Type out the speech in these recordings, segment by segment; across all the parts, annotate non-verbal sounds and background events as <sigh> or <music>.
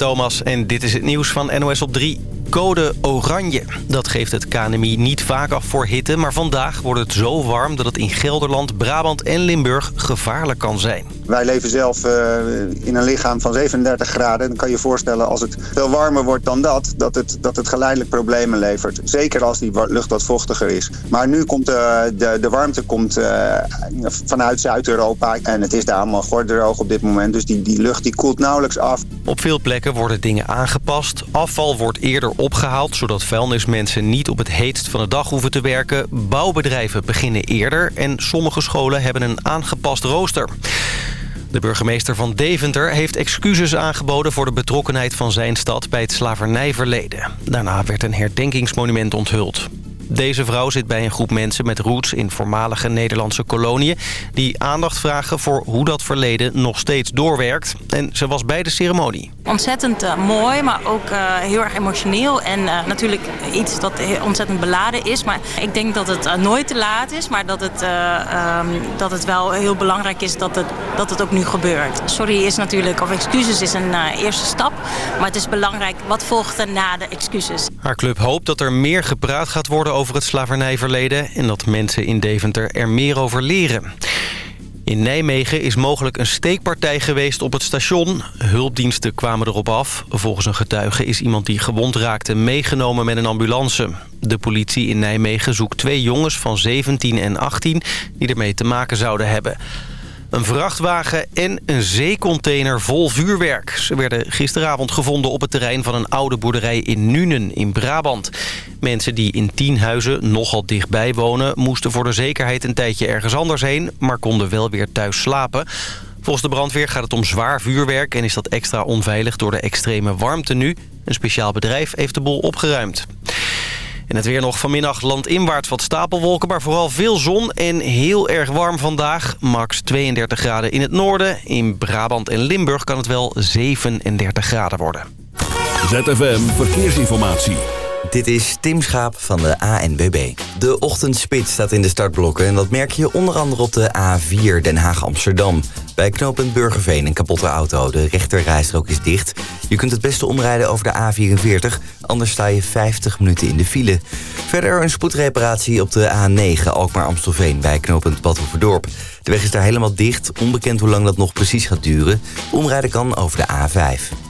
Thomas en dit is het nieuws van NOS op 3. Code oranje. Dat geeft het KNMI niet vaak af voor hitte... maar vandaag wordt het zo warm dat het in Gelderland, Brabant en Limburg gevaarlijk kan zijn. Wij leven zelf uh, in een lichaam van 37 graden. Dan kan je je voorstellen als het veel warmer wordt dan dat... dat het, dat het geleidelijk problemen levert. Zeker als die lucht wat vochtiger is. Maar nu komt uh, de, de warmte komt, uh, vanuit Zuid-Europa... en het is daar allemaal gordroog op dit moment. Dus die, die lucht die koelt nauwelijks af. Op veel plekken worden dingen aangepast. Afval wordt eerder opgehaald... zodat vuilnismensen niet op het heetst van de dag hoeven te werken. Bouwbedrijven beginnen eerder... en sommige scholen hebben een aangepast rooster. De burgemeester van Deventer heeft excuses aangeboden... voor de betrokkenheid van zijn stad bij het slavernijverleden. Daarna werd een herdenkingsmonument onthuld. Deze vrouw zit bij een groep mensen met roots in voormalige Nederlandse koloniën... die aandacht vragen voor hoe dat verleden nog steeds doorwerkt. En ze was bij de ceremonie. Ontzettend uh, mooi, maar ook uh, heel erg emotioneel. En uh, natuurlijk iets dat ontzettend beladen is. Maar ik denk dat het nooit te laat is. Maar dat het, um, dat het wel heel belangrijk is dat het, dat het ook nu gebeurt. Sorry is natuurlijk, of excuses is een eerste stap. Maar het is belangrijk, wat volgt er na de excuses? Haar club hoopt dat er meer gepraat gaat worden over het slavernijverleden... en dat mensen in Deventer er meer over leren. In Nijmegen is mogelijk een steekpartij geweest op het station. Hulpdiensten kwamen erop af. Volgens een getuige is iemand die gewond raakte meegenomen met een ambulance. De politie in Nijmegen zoekt twee jongens van 17 en 18 die ermee te maken zouden hebben. Een vrachtwagen en een zeecontainer vol vuurwerk. Ze werden gisteravond gevonden op het terrein van een oude boerderij in Nuenen in Brabant. Mensen die in tien huizen nogal dichtbij wonen... moesten voor de zekerheid een tijdje ergens anders heen... maar konden wel weer thuis slapen. Volgens de brandweer gaat het om zwaar vuurwerk... en is dat extra onveilig door de extreme warmte nu. Een speciaal bedrijf heeft de boel opgeruimd. En het weer nog vanmiddag landinwaarts wat stapelwolken... maar vooral veel zon en heel erg warm vandaag. Max 32 graden in het noorden. In Brabant en Limburg kan het wel 37 graden worden. ZFM Verkeersinformatie. Dit is Tim Schaap van de ANBB. De ochtendspit staat in de startblokken en dat merk je onder andere op de A4 Den Haag-Amsterdam. Bij knooppunt Burgerveen een kapotte auto. De rechterrijstrook is dicht. Je kunt het beste omrijden over de A44, anders sta je 50 minuten in de file. Verder een spoedreparatie op de A9 Alkmaar-Amstelveen bij knooppunt Badhoevedorp. De weg is daar helemaal dicht, onbekend hoe lang dat nog precies gaat duren. Omrijden kan over de A5.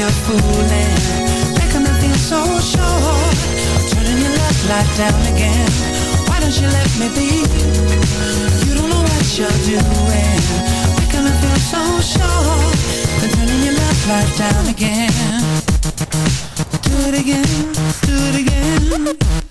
you're fooling. Me feel so sure. Turning your left light down again. Why don't you let me be? You don't know what you're doing Making me feel so sure. Turning your left light down again. Do it again, do it again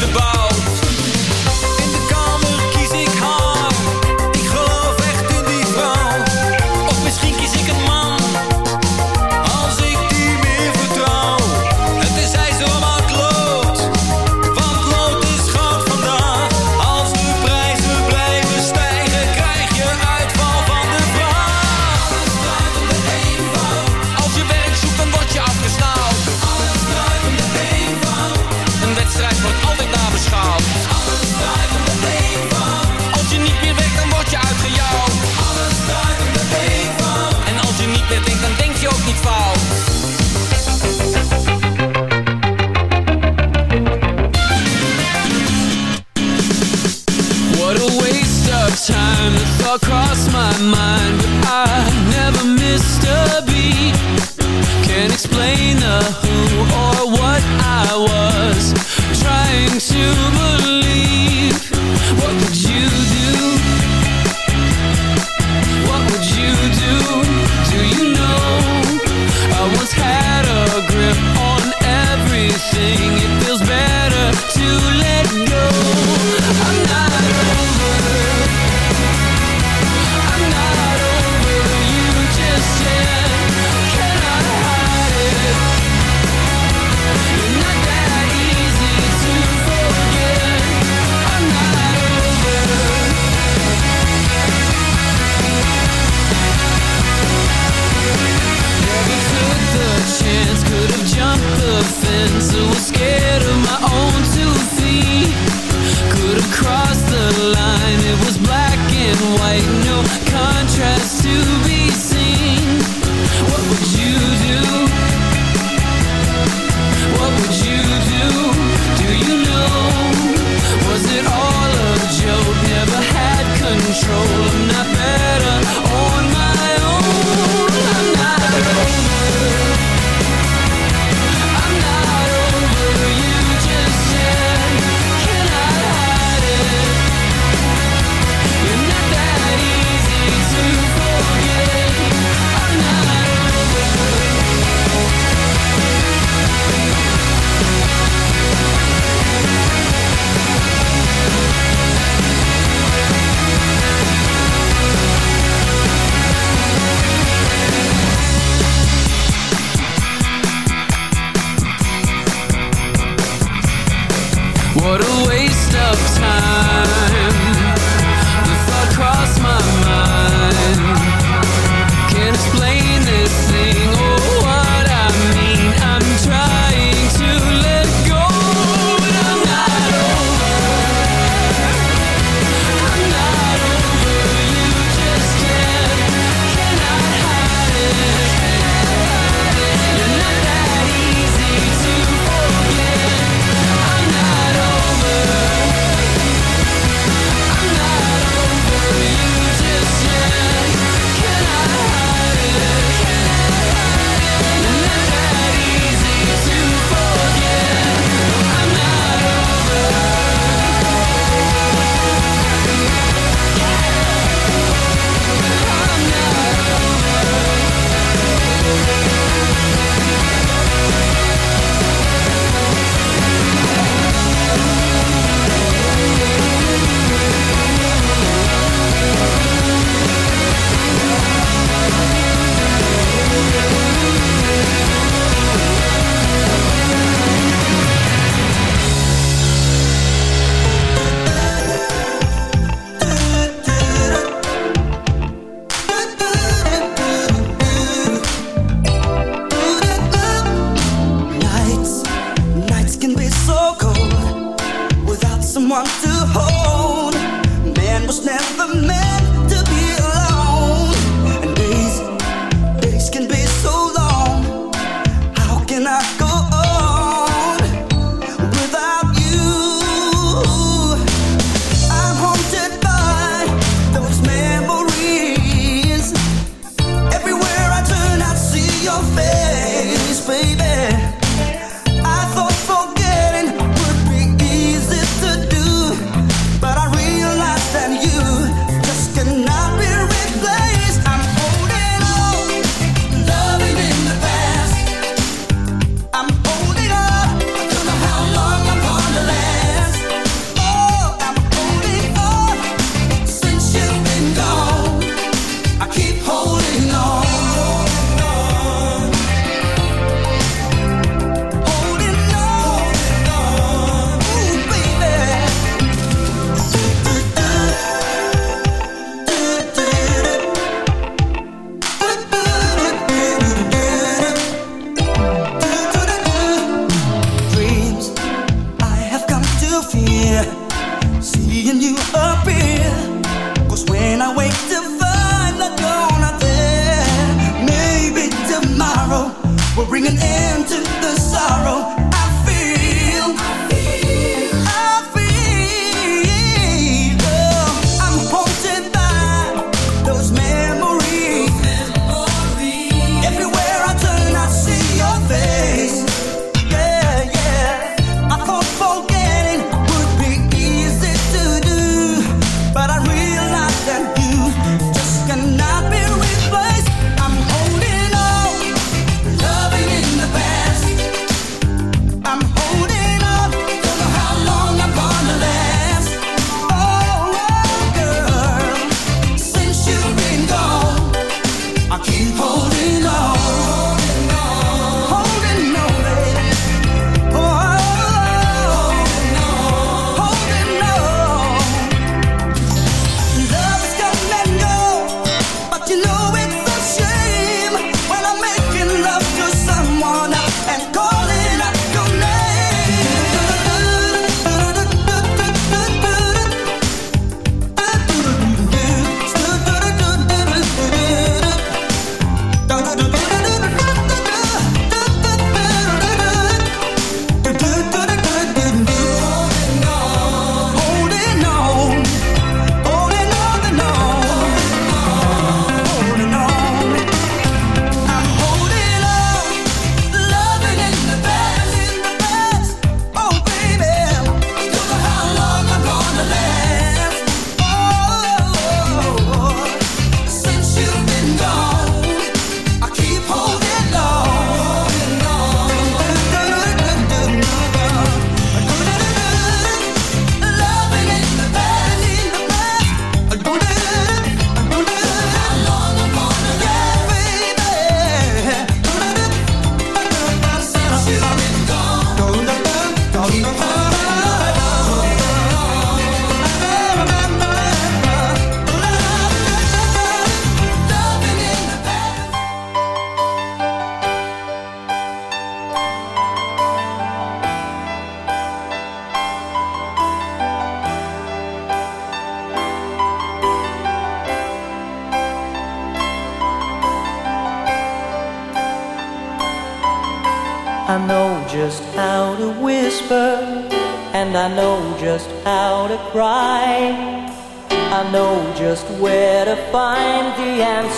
the ball.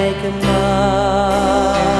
make him.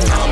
out.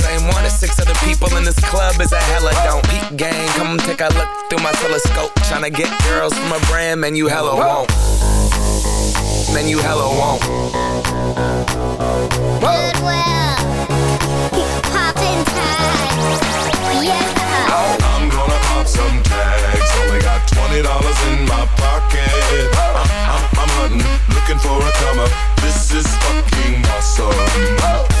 same one as six other people in this club is a hella don't. Peep gang, come take a look through my telescope. Tryna get girls from a brand, man, you hella won't. Man, you hella won't. Goodwill. Poppin' tags. Yeah. I'm gonna pop some tags. Only got $20 in my pocket. I'm, I'm, I'm hunting, looking for a come up. This is fucking awesome.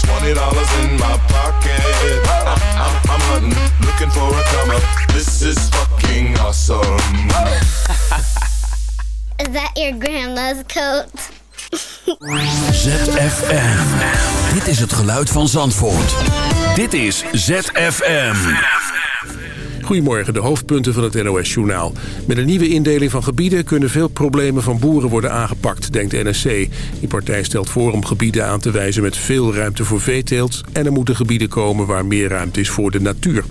$20 in my pocket. I'm, I'm, I'm hunting, looking for a come up. This is fucking awesome. Is that your grandma's coat? <laughs> ZFM. Dit is het geluid van Zandvoort. Dit is ZFM. Goedemorgen, de hoofdpunten van het NOS-journaal. Met een nieuwe indeling van gebieden kunnen veel problemen van boeren worden aangepakt, denkt de NSC. Die partij stelt voor om gebieden aan te wijzen met veel ruimte voor veeteelt... en er moeten gebieden komen waar meer ruimte is voor de natuur.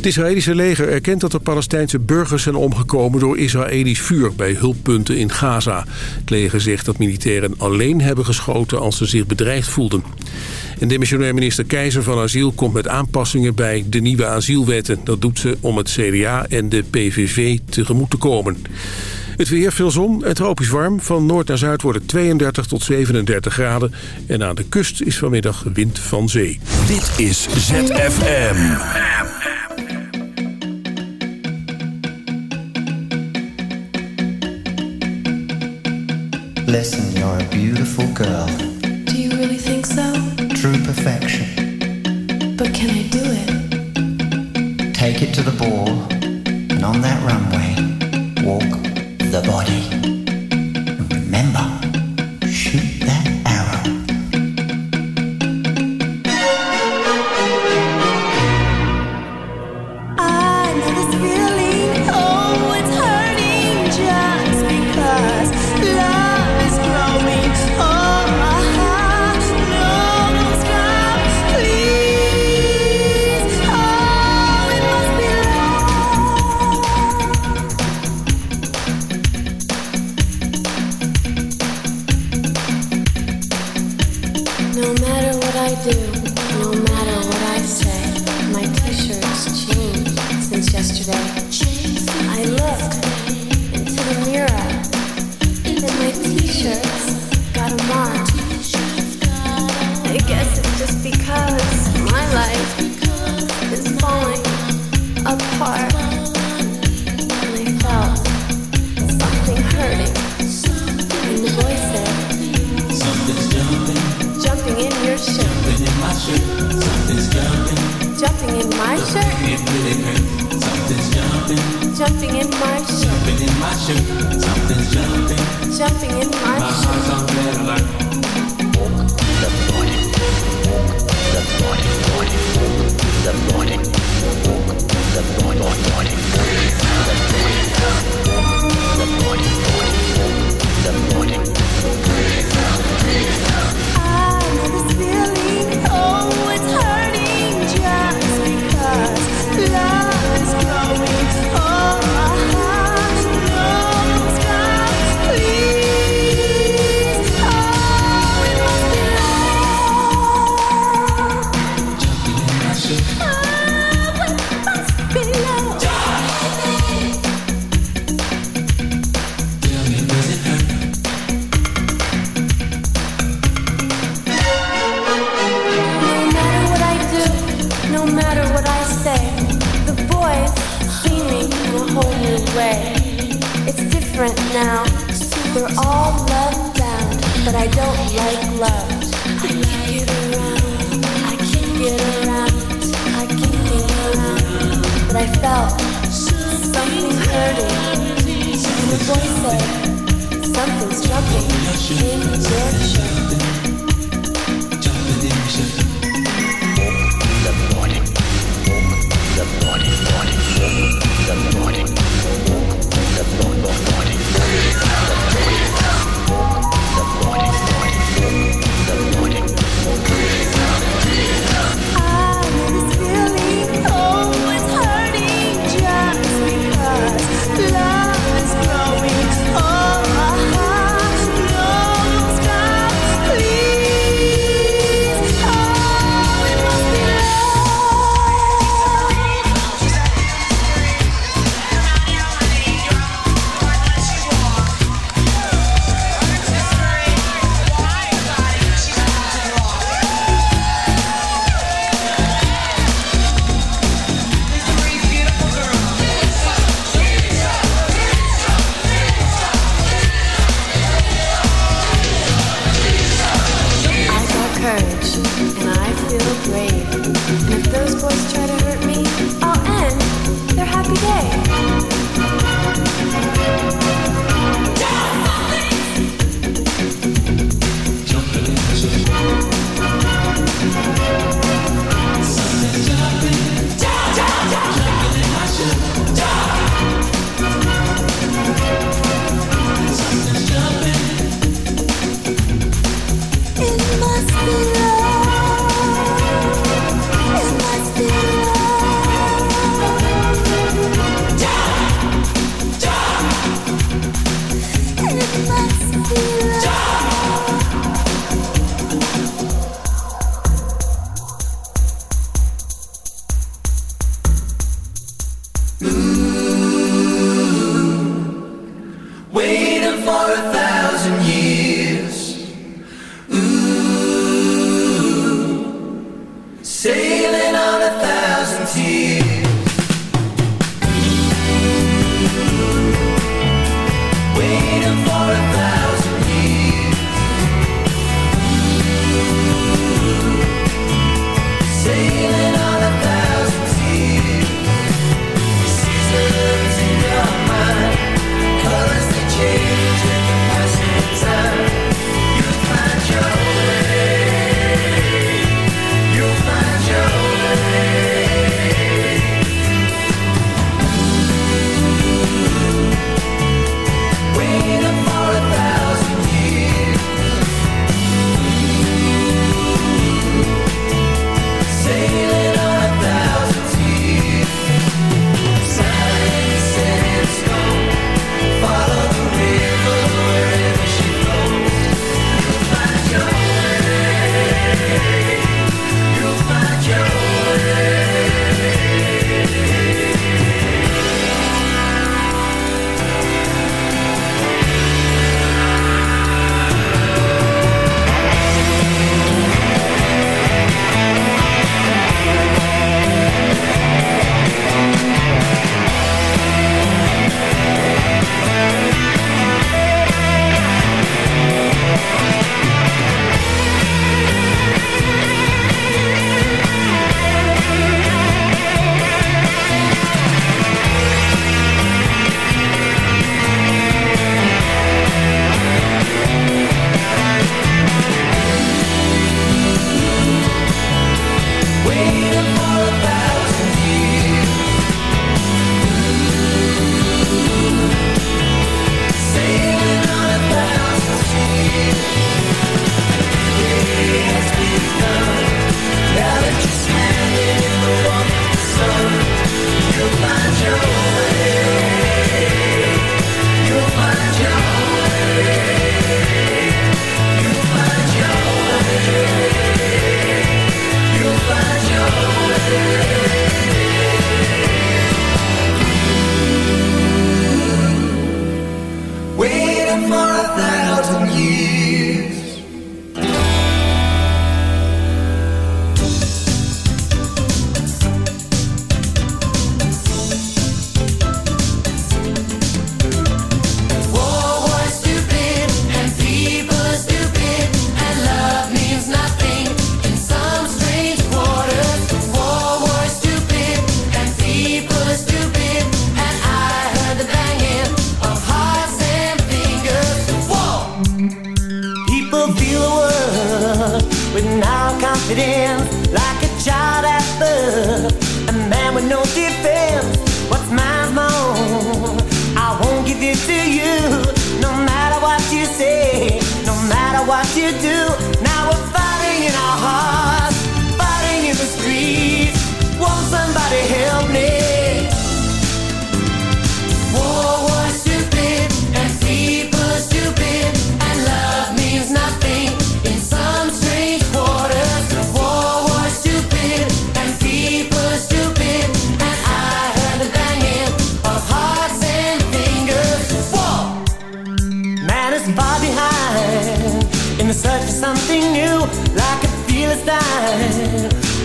Het Israëlische leger erkent dat er Palestijnse burgers zijn omgekomen door Israëlisch vuur bij hulppunten in Gaza. Het leger zegt dat militairen alleen hebben geschoten als ze zich bedreigd voelden. En demissionair minister Keizer van Asiel komt met aanpassingen bij de nieuwe asielwetten. Dat doet ze om het CDA en de PVV tegemoet te komen. Het weer, veel zon en tropisch warm. Van noord naar zuid wordt het 32 tot 37 graden. En aan de kust is vanmiddag wind van zee. Dit is ZFM. Listen, you're a beautiful girl. True perfection. But can I do it? Take it to the ball, and on that runway, walk the body. And remember, shoot that way. It's different now. We're all love bound, but I don't like love. I can't get around. I can't get around. I can't get around. But I felt something hurting. And the voice said, something's jumping in your chest.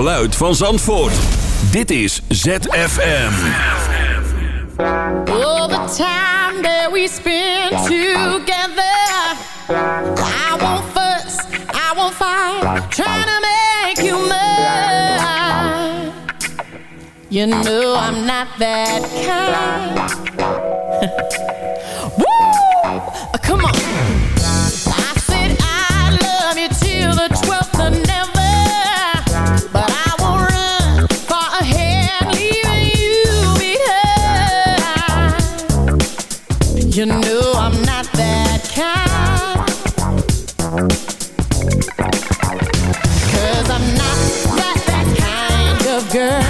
geluid van Zandvoort. Dit is ZFM. All the time that we spend together. I won't fuss, I won't fight. Trying to make you mine. You know I'm not that kind. <laughs> girl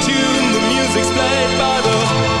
The music's played by the,